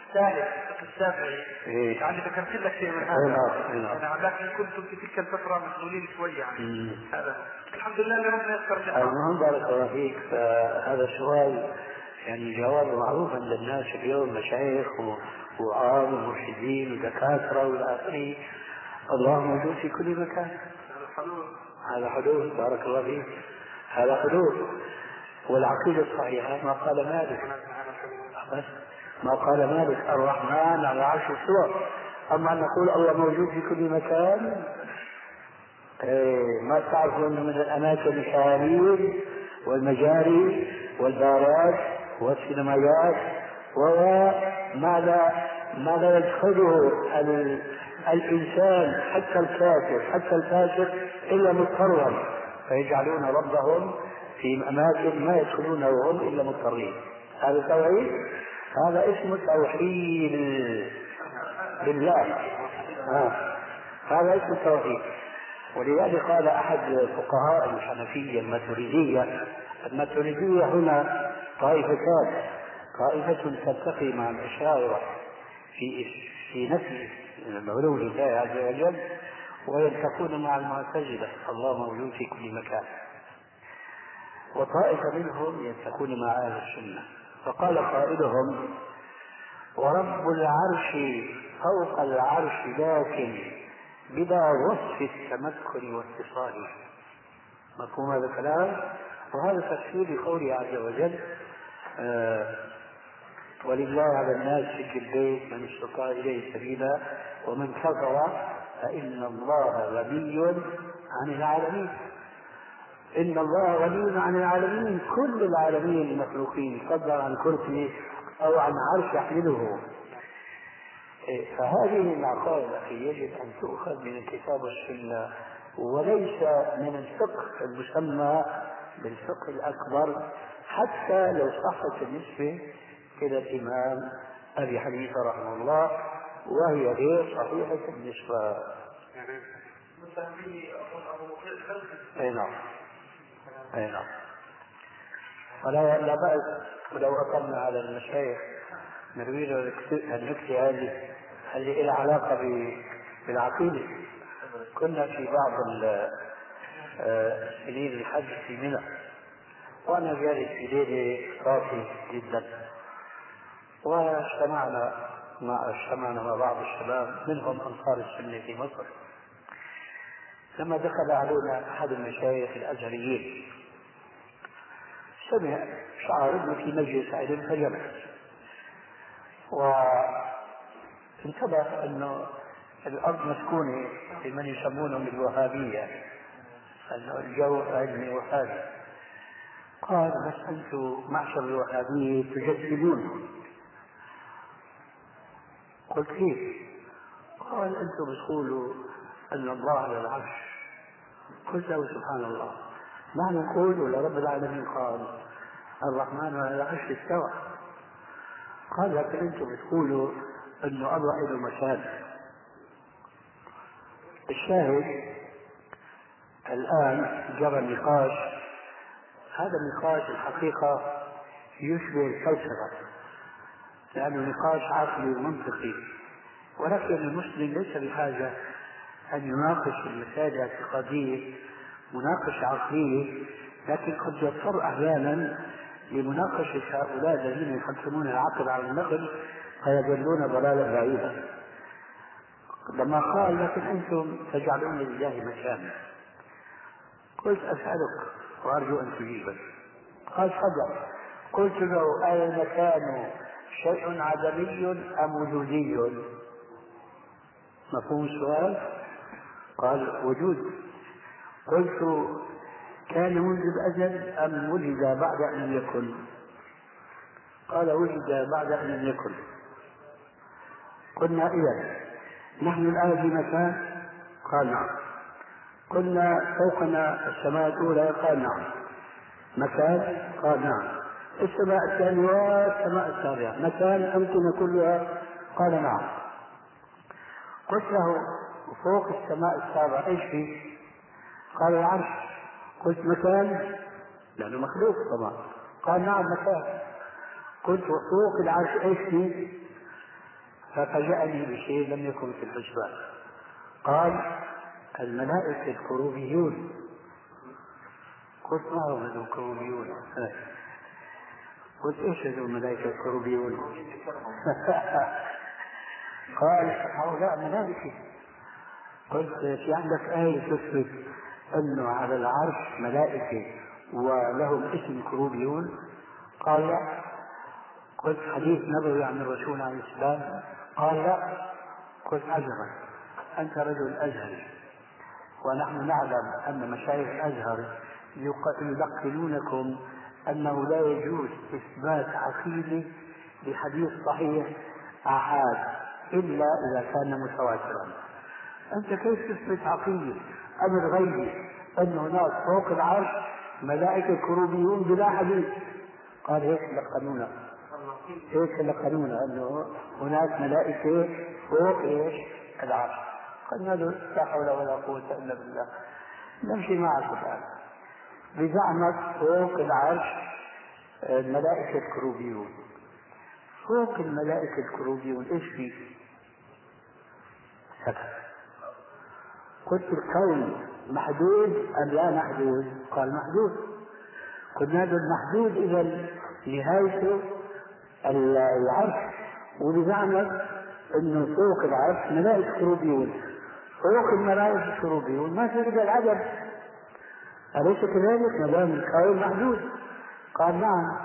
الثالث الشافعي إيه. يعني ذكرت لك شيء من هذا. نعم، أي نعم. نعم لكن كنتم في تلك الفترة مشغولين شوي يعني. هذا. الحمد لله اللي ربنا يسر لنا المهم بارك الله فيك. فهذا السؤال يعني جوابه معروف عند الناس اليوم مشايخ وعام ومرشدين ودكاترة والى اخره الله موجود في كل مكان. هذا حدود بارك الله فيك. هذا حدود والعقيدة الصحيحة ما قال مالك. ما قال مالك الرحمن على عرش استوى أما أن نقول الله موجود في كل مكان إيه، ما تعرفون من الأماكن الحيوانية والمجاري والبارات والسينمايات وما لا ما لا يدخله ال- الإنسان حتى الكافر حتى الفاسق إلا مضطرا فيجعلون ربهم في أماكن ما يدخلونها وهم إلا مضطرين. هذا توحيد؟ هذا اسمه توحيد. بالله. آه. هذا اسمه التوحيد ولذلك قال أحد فقهاء الحنفية الماتريدية الماتريدية هنا طائفتان. طائفة تلتقي مع الأشاعرة في في نفي علو الله عز وجل ويلتقون مع المعتزلة. الله موجود في كل مكان. وطائفه منهم يلتقون مع أهل السنة. فقال قائلهم ورب العرش فوق العرش لكن بلا وصف التمكن واتصاله مفهوم هذا الكلام؟ وهذا تفسير لقوله عز وجل آه ولله على الناس حج البيت من استطاع إليه سبيلا ومن كفر فإن الله غني عن العالمين. إن الله غني عن العالمين كل العالمين المخلوقين فضلا عن كرسي أو عن عرش يحمله إيه، فهذه العقائد التي يجب أن تؤخذ من الكتاب والسنة وليس من الفقه المسمى بالفقه الأكبر حتى لو صحت النسبة إلى الإمام أبي حنيفة رحمه الله وهي غير صحيحة النسبة. اي نعم. أي نعم. ولا لا بأس ولو أقمنا على المشايخ نروي له النكته هذه اللي لها علاقة بالعقيدة. كنا في بعض ال- آه، الحج في منى. وأنا جالس في ليلة قاسي جدا. واجتمعنا مع اجتمعنا مع بعض الشباب منهم أنصار السنة في مصر. لما دخل علينا أحد المشايخ الأزهريين سمع شعر في مجلس علم فجلس وانتبه انه الأرض مسكونه بمن يسمونهم الوهابيه انه الجو علمي وهابي قال بس أنتم معشر الوهابية تجددون. قلت كيف؟ قال أنتم بتقولوا أن الله على العرش. قلت له سبحان الله. نحن نقول ولا رب العالمين قال. الرحمن على العرش استوى. قال لكن أنتم بتقولوا إنه الله له مكان الشاهد الآن جرى النقاش هذا النقاش الحقيقة يشبه الفلسفه لأنه نقاش عقلي ومنطقي. ولكن المسلم ليس بحاجة أن يناقش المسائل الاعتقادية مناقشة عقلية لكن قد يضطر أحيانا لمناقشة هؤلاء الذين يحكمون العقل على النقل فيضلون ضلالا بعيدا. لما قال لكن أنتم تجعلون لله مكانا. قلت أسألك وأرجو أن تجيبني. قال تفضل. قلت له المكان شيء عدمي أم وجودي؟ مفهوم السؤال؟ قال وجود. قلت كان منذ الازل أم ولد بعد أن لم يكن؟ قال ولد بعد أن لم يكن. قلنا اذا نحن الآن في مكان؟ قال نعم. قلنا فوقنا السماء الأولى؟ قال نعم. مكان؟ قال نعم. السماء الثانية والسماء السابعة. مكان امكنه كلها؟ قال نعم. قلت له وفوق السماء السابعة إيش في؟ قال العرش. قلت مكان؟ لأنه مخلوق طبعا. قال نعم مكان. قلت وفوق العرش إيش في؟ ففاجأني بشيء لم يكن في الحسبان قال الملائكة الكروبيون. قلت ما هم الكروبيون؟ قلت إيش هذول الملائكة الكروبيون؟ *laughs* قال هؤلاء ملائكة قلت في عندك آية تثبت أنه على العرش ملائكة ولهم اسم كروبيون. قال لا قلت حديث نبوي عن الرسول عليه السلام. قال لا قلت عجبا أنت رجل أزهري ونحن نعلم أن مشايخ الأزهر يلقنونكم أنه لا يجوز إثبات عقيدة لحديث صحيح آحاد إلا إذا كان متواترا. أنت كيف تثبت عقيدة؟ أمر غيبي أن هناك فوق العرش ملائكة كروبيون بلا حديث قال هيك لقنونا هيك لقنونا أنه هناك ملائكة فوق إيش؟ العرش. قلنا له لا حول ولا قوة إلا بالله. نمشي معك الآن بزعمك فوق العرش الملائكة الكروبيون فوق الملائكة الكروبيون إيش في؟ سكت. قلت الكون محدود أم لا محدود؟ قال محدود. قلنا له المحدود إذا نهايته العرش وبزعمك إنه فوق العرش ملائكة كروبيون. فوق الملائكة الكروبيون ما في رجال العدد أليس كذلك؟ ما دام الكون محدود. قال نعم.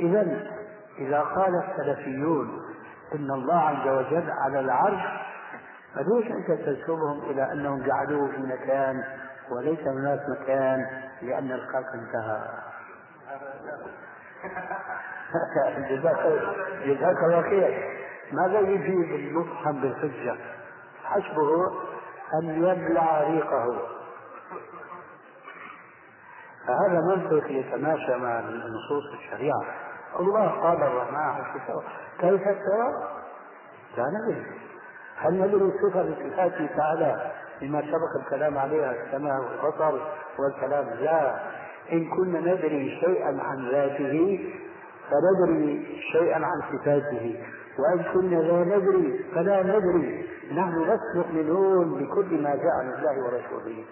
إذا إذا قال السلفيون إن الله عز وجل على العرش فليش أنت تنسبهم إلى أنهم جعلوه في مكان وليس هناك مكان لأن الخلق انتهى. *laughs* جزاك الله خير. ماذا يجيب المفهم بالحجة؟ حسبه أن يبلع ريقه. فهذا منطق يتماشى مع نصوص الشريعة. الله قال الرحمن كيف استوى؟ لا ندري هل ندري صفة لصفاته تعالى بما سبق الكلام عليها السماء والبصر والكلام؟ لا. إن كنا ندري شيئا عن ذاته فندري شيئا عن صفاته. وإن كنا لا ندري فلا ندري. نحن بس مؤمنون بكل ما جاء عن الله ورسوله.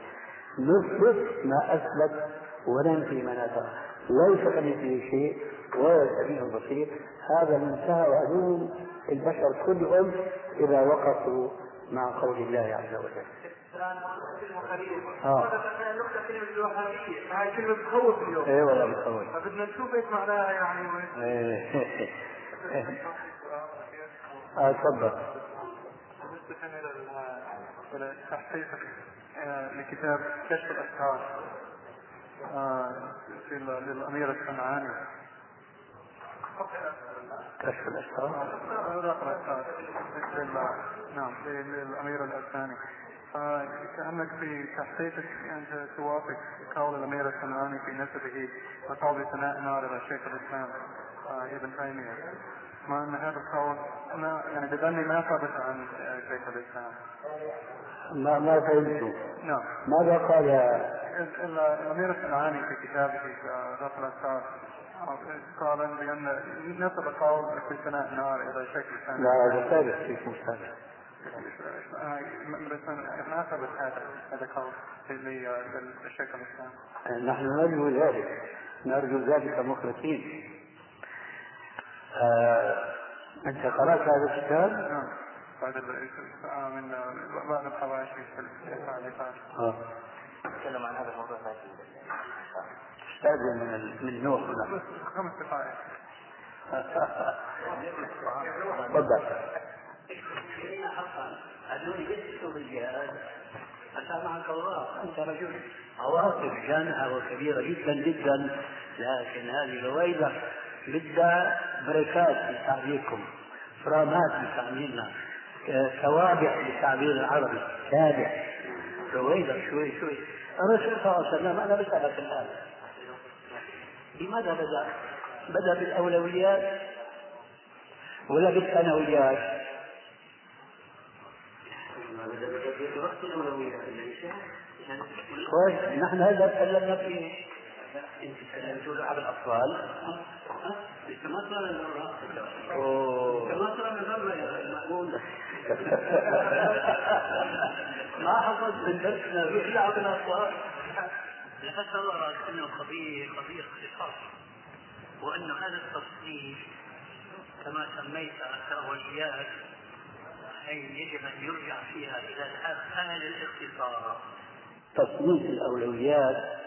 نثبت ما أثبت وننفي ما نفى. ليس كمثله شيء وهو السميع البصير هذا منتهى علوم البشر كلهم إذا وقفوا مع قول الله عز وجل. آه. نقطة كلمة الوهابية هاي كلمة تخوف اليوم اي والله بتخوف فبدنا نشوف إيش معناها يعني آه تفضل. بالنسبة إلى لكتاب كشف الأسرار في للأمير الصنعاني كشف الأسرار نعم. للأمير الأسباني كأنك في تحقيقك أنت توافق قول الأمير الصنعاني في نسبه وقول ثناء نار إلى شيخ الإسلام ابن تيمية مع أن هذا القول أنا يعني بظني ما ثبت عن شيخ الإسلام ما ما فهمت نعم ماذا قال الأمير الصنعاني في كتابه رفع الأسرار قال بأن نسب قول في ثناء إلى شيخ الإسلام لا هذا ثابت ثابت. بس ما ثبت هذا هذا قول للشيخ الإسلام نحن نرجو ذلك نرجو ذلك مخلصين. آه، أنت قرأت هذا الكتاب؟ نعم. بعد من بعض الحواشي في التعليقات آه. تكلم عن هذا الموضوع. استاذن من من نوح. خمس *laughs* دقائق تفضل. حقا هذول ليسوا رجال أسامحك الله أنت رجل عواطف جامعة وكبيرة جدا جدا لكن هذه رويدة بدها بريكات بتعبيركم فرامات بتعبيرنا آه، توابع بالتعبير العربي تابع رويدة شوي شوي الرسول صلى الله عليه وسلم أنا بسألك الآن. لماذا بدأ؟ بدأ بالأولويات ولا بالثانويات؟ كويس نحن هذا تكلمنا فيه انت تكلمتوا على الأطفال ما صار *laughs* انت ما صار المره يا المأمون ما حفظ من درسنا بيخلع بالاطفال لفت نظرك انه قضيه قضيه اختصاص وأنه هذا التصنيف كما سميت الاوليات اي يجب أن يرجع فيها إلى أهل الاختصاص تصنيف الأولويات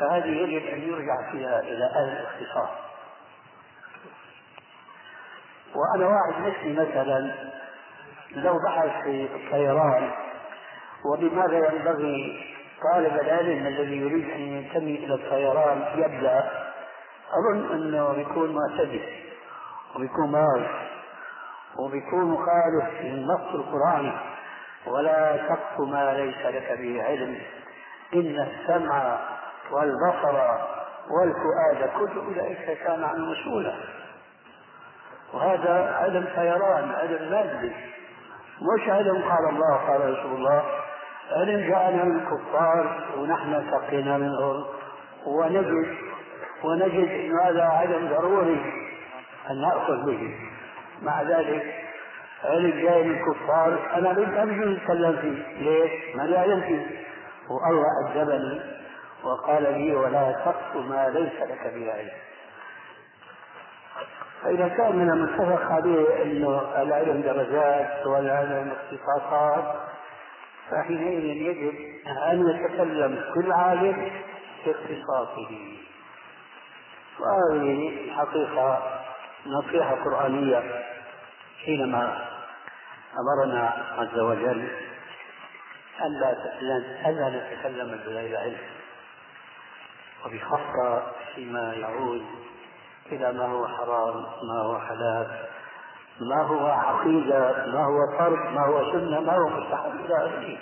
فهذه يجب أن يرجع فيها إلى أهل الاختصاص وأنا واحد مثلي مثلا لو بحث في الطيران وبماذا ينبغي طالب العلم الذي يريد أن ينتمي إلى الطيران يبدأ. أظن أنه بيكون معتدل وبيكون مال وبيكون مخالف للنص القرآني ولا تقف ما ليس لك به علم إن السمع والبصر والفؤاد كل أولئك كان عنه مسؤولا. وهذا علم طيران علم مادي مش علم قال الله قال رسول الله. علم جاءنا من الكفار ونحن سقينا منهم. ونجد ونجد أن هذا علم ضروري أن نأخذ به. مع ذلك علم جاي من الكفار أنا ما بجوز أتكلم فيه ليش؟ ما لا علم فيه والله أدبني وقال لي ولا تقف ما ليس لك به علم. فإذا كان من المتفق عليه أنه العلم درجات والعلم اختصاصات فحينئذ يجب أن يتكلم كل عالم في اختصاصه. وهذه الحقيقة نصيحة قرآنية حينما أمرنا عز وجل ألا ألا نتكلم بغير علم. وبخاصة فيما يعود إلى ما هو حرام ما هو حلال. ما هو عقيدة ما هو فرض ما هو سنة ما هو مستحب إلى آخره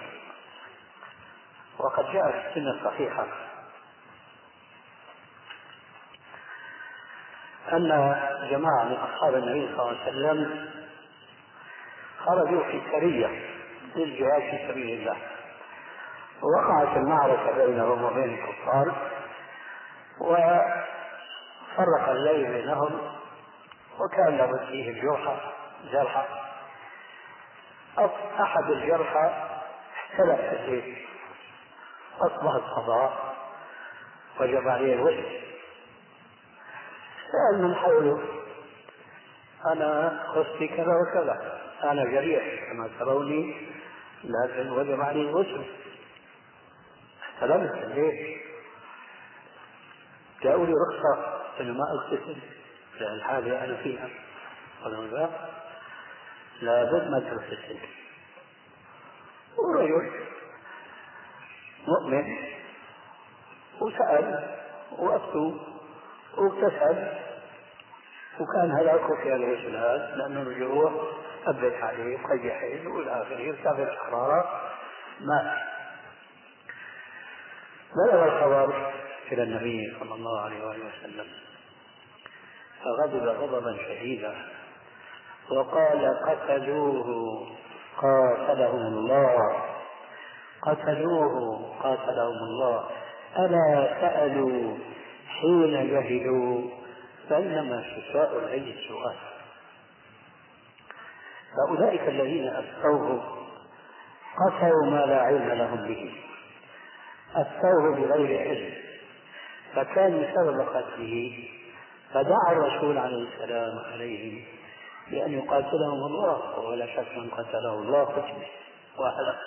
وقد جاء في السنة الصحيحة أن جماعة من أصحاب النبي صلى الله عليه وسلم خرجوا في سرية للجهاد في سبيل الله. ووقعت المعركة بينهم وبين الكفار وفرق الليل بينهم. وكان لابد فيه الجرحى جرحى أحد الجرحى احتلف في أصبح القضاء وجب عليه الوسع سأل من حوله أنا خصتي كذا وكذا أنا جريح كما تروني لكن وجب علي الغسل احتلمت ليش؟ جاءوا لي رخصة أنه ما أغتسل في الحالة أنا فيها. قالوا لا لابد ما تغتسل ورجل مؤمن وسأل وأفتوا واغتسل وكان هلاكه في الغسل هذا لأنه الجروح ثبت عليه قيحين وإلى آخره ارتفع الحراره مات بلغ الخبر إلى النبي صلى الله عليه وآله وسلم. فغضب غضبا شديدا. وقال قتلوه قاتلهم الله. قتلوه قاتلهم الله. ألا سألوا حين جهلوا؟ فإنما شفاء العي السؤال فأولئك الذين أفتوه قتلوا ما لا علم لهم به. أفتوه بغير علم. فكان بسبب قتله فدعا الرسول عليه السلام عليهم بأن يقاتلهم الله ولا شك من قتله الله قتله وهلك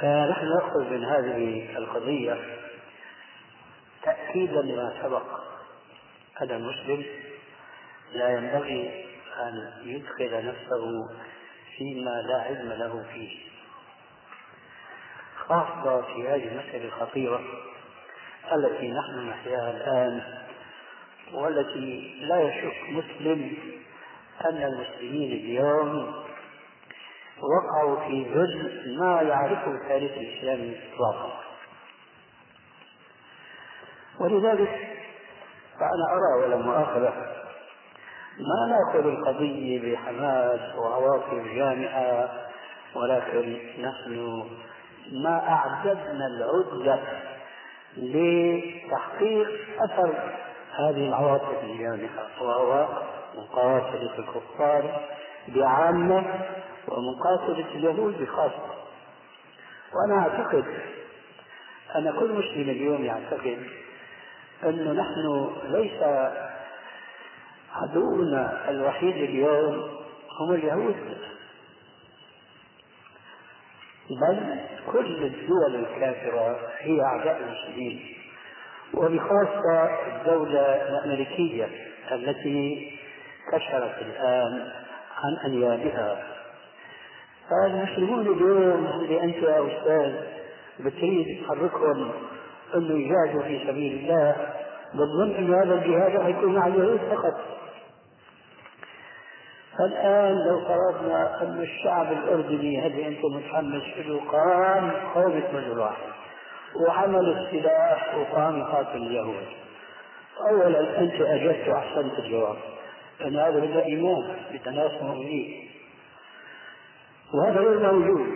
فنحن نأخذ من هذه القضية تأكيدا لما سبق. أن المسلم لا ينبغي أن يدخل نفسه فيما لا علم له فيه. خاصة في هذه المسألة الخطيرة التي نحن نحياها الآن والتي لا يشك مسلم أن المسلمين اليوم وقعوا في ذل ما يعرفه التاريخ الإسلامي إطلاقا. ولذلك فأنا أرى ولا مؤاخذة ما نأخذ القضية بحماس وعواطف جامعة ولكن نحن ما أعددنا العدة لتحقيق أثر هذه العواطف الجامحة وهو مقاتلة الكفار بعامة ومقاتلة اليهود بخاصة. وأنا أعتقد أن كل مسلم اليوم يعتقد أنه نحن ليس عدونا الوحيد اليوم هم اليهود بل كل الدول الكافرة هي أعداء المسلمين. وبخاصة الدولة الأمريكية التي كشرت الآن عن أنيابها. فالمسلمون اليوم اللي أنت يا أستاذ بتريد تحركهم أنه يجاهدوا في سبيل الله بالظن أن هذا الجهاد حيكون مع اليهود فقط. فالآن لو فرضنا أن الشعب الأردني هل أنتم متحمس له قام قومة رجل واحد وعمل السلاح وقام يقاتل اليهود. أولا أنت أجبت وأحسنت الجواب. أن هذا بدا إيمان بتناس مؤمنين. وهذا غير موجود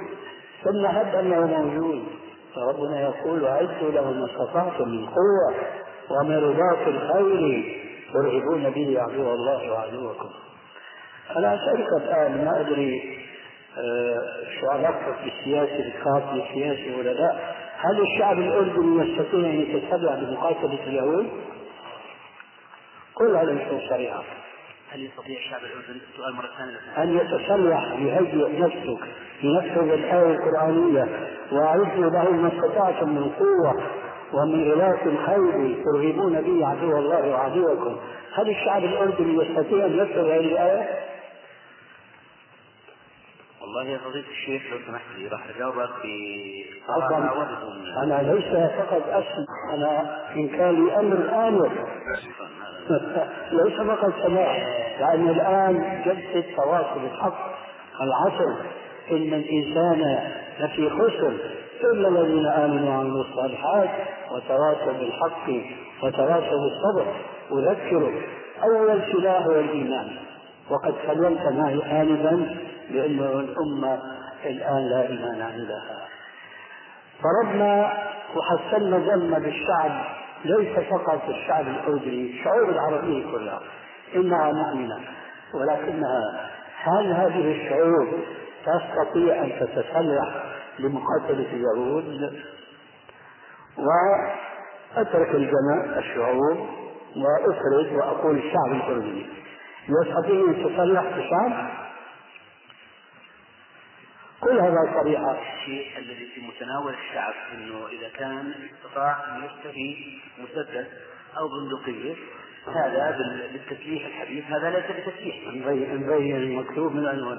ثم هب أنه موجود. فربنا يقول أعدوا له ما استطعتم من قوة ومن رباط الخير ترهبون به عدو الله وعدوكم. أنا أسألك الآن؟ ما أدري آه، شو علاقتك بالسياسة القاتل السياسي ولا لا. هل الشعب الأردني يستطيع أن يتسلح بمقاتلة اليهود؟ قل هذا بصورة صريحة هل يستطيع الشعب الأردني سؤال مرة ثانية أن يتسلح يهيئ نفسك ينفذ الآية القرآنية وأعدوا له ما استطعتم من قوة ومن غلاف الخير ترهبون به عدو الله وعدوكم هل الشعب الأردني يستطيع أن ينفذ هذه الآية؟ والله يا فضيلة الشيخ لو سمحت لي راح أجاوبك في أنا ليس فقط أسمع أنا إن كان لي أمر أمر *laughs* ليس فقط سماع لأن الآن جلسة تواصل الحق العصر إن الإنسان لفي خسر. إلا الذين آمنوا وعملوا الصالحات وتواصوا بالحق وتواصوا بالصبر. اذكر أول سلاح هو الايمان وقد كلمت معي آنفا بأنه الأمة الآن لا إيمان عندها. فربنا وحسنا ذم بالشعب ليس فقط الشعب الأردني الشعوب العربية كلها. إنها مؤمنة. ولكنها هل هذه الشعوب تستطيع أن تتسلح لمقاتلة اليهود؟ وأترك الجماعة الشعوب وأفرد وأقول الشعب الأردني يستطيع أن يتصلح بشعب كل هذا صريحة الشيء الذي في متناول الشعب إنه إذا كان استطاع أن يشتري مسدس أو بندقيه هذا بالتسليح الحديث هذا ليس بتسليح. نبين المكتوب من العنوان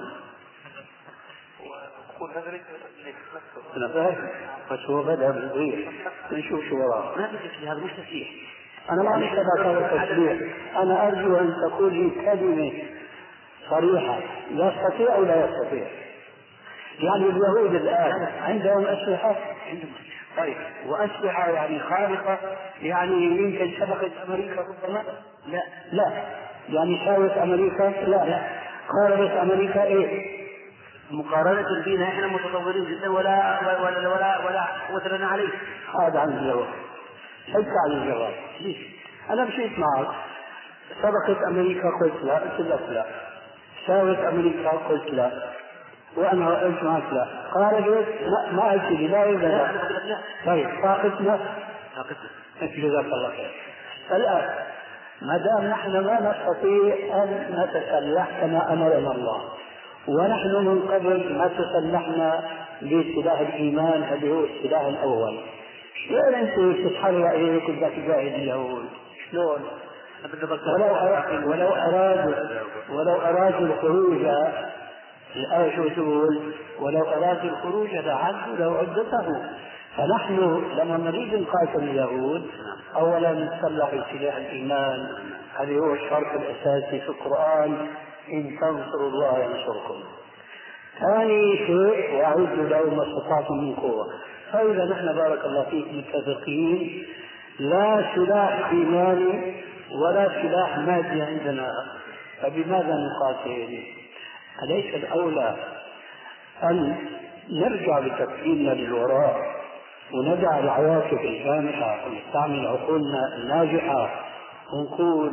أنا فاهم بس هو بدأ بالصغير نشوف شو وراه ما في تسليح هذا مش تسليح. أنا ما عندي هذا التسليح أنا أرجو أن تقول لي كلمة صريحة يستطيع أو لا يستطيع. يعني اليهود الآن عندهم أسلحة. عندهم طيب وأسلحة يعني خارقة يعني يمكن سبقت أمريكا ربما؟ لا لا. يعني ساوت أمريكا؟ لا لا. قاربت أمريكا إيه؟ مقارنة بنا إحنا متطورين جدا ولا ولا ولا ولا قوة لنا عليه. هذا عن الجواب. حتى عن الجواب. ليش؟ أنا مشيت معك. سبقت أمريكا قلت لا قلت لك لا. ساوت أمريكا قلت لا. وأنا قلت معك لا قال جوز لا ما قلت لي لا ولا لا. طيب طاقتنا طاقتنا جزاك الله خير. الآن ما دام نحن ما نستطيع أن نتسلح كما أمرنا الله ونحن من قبل ما تسلحنا بسلاح الإيمان الذي هو السلاح الأول. شلون انت تتحرى عليك بدك تجاهد اليهود. شلون؟ ولو ولو ارادوا ولو ارادوا الخروج الآية شو تقول ولو أراد الخروج لعدوا لو عدته. فنحن لما نريد نقاتل اليهود أولا نتسلح بسلاح الإيمان. هذا هو الشرط الأساسي في القرآن. إن تنصروا الله ينصركم. ثاني شيء وأعدوا له ما استطعتم من قوة. فإذا نحن بارك الله فيك متفقين لا سلاح إيماني ولا سلاح مادي عندنا. فبماذا نقاتل؟ أليس الأولى أن نرجع بتفكيرنا للوراء وندع العواطف الجامحة ونستعمل عقولنا الناجحة ونقول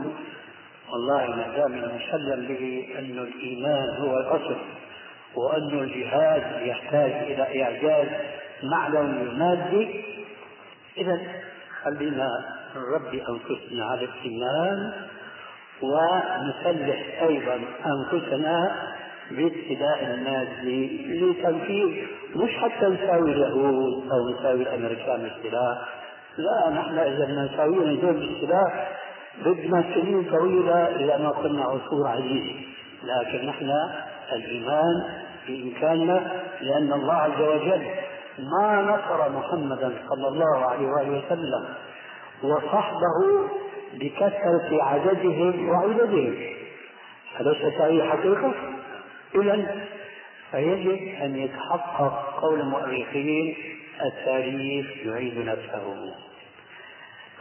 والله ما دام المسلم به أن الإيمان هو الأصل وأن الجهاد يحتاج إلى إعجاز معنوي مادي إذا خلينا نربي أنفسنا على الإيمان ونسلح أيضا أنفسنا بابتداء الناس لتنفيذ مش حتى نساوي اليهود أو نساوي الأمريكان بالسلاح. لا نحن إذا بدنا نساويهم بالسلاح بدنا سنين طويلة اذا ما كنا عصور عزيزه لكن نحن الإيمان بإمكاننا لأن الله عز وجل ما نصر محمدا صلى الله عليه وآله وسلم وصحبه بكثرة عددهم وعددهم. أليست هذه حقيقة؟ إذا فيجب أن يتحقق قول المؤرخين التاريخ يعيد نفسه.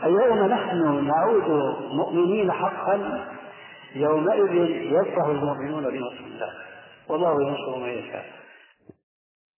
اليوم نحن نعود مؤمنين حقا يومئذ يفرح المؤمنون بنصر الله. والله ينصر من يشاء.